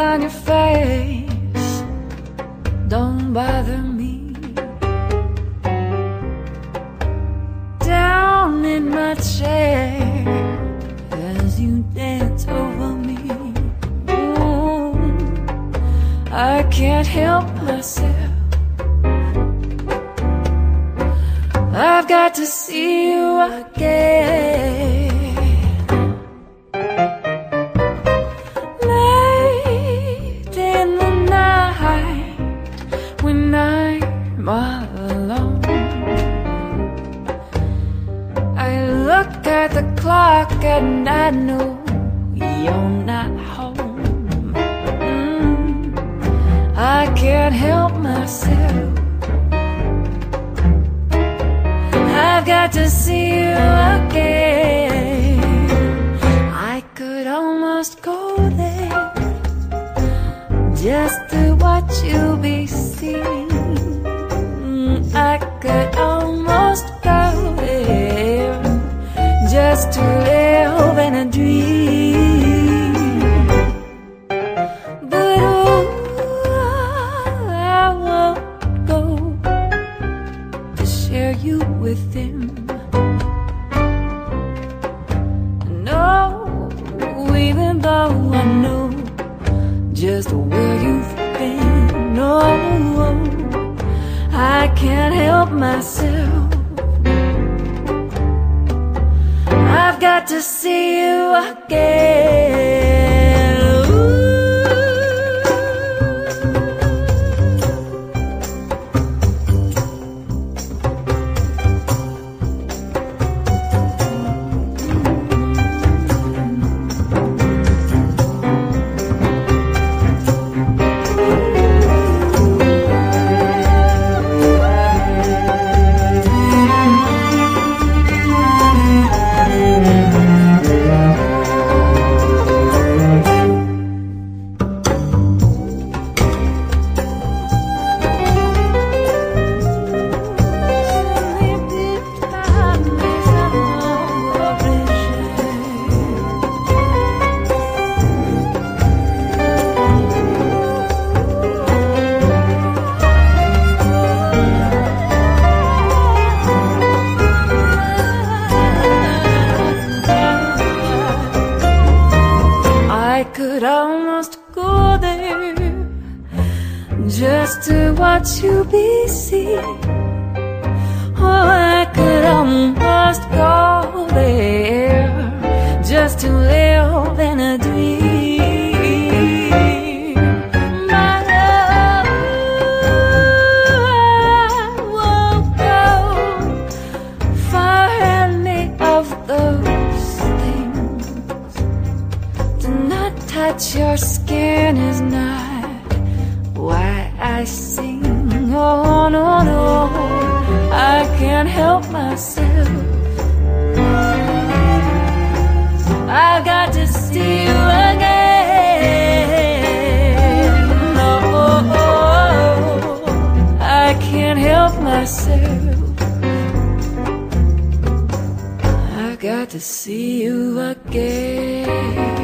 on your face don't bother me. Down in my chair as you dance over me. Ooh, I can't help myself. I've got to see you again. I'm alone, I look at the clock and I know you're not home. Mm, I can't help myself. I've got to see you again. I could almost go there just to watch you be seen. Share you with him. No, even though I know just where you've been, no, I can't help myself. I've got to see you again. Just to watch you be seen. Oh, I could almost go there just to live in a dream. My love, I won't go any of those things. To not touch your skin is not why I sing. Oh no, no, I can't help myself. I've got to see you again. No, I can't help myself. I got to see you again.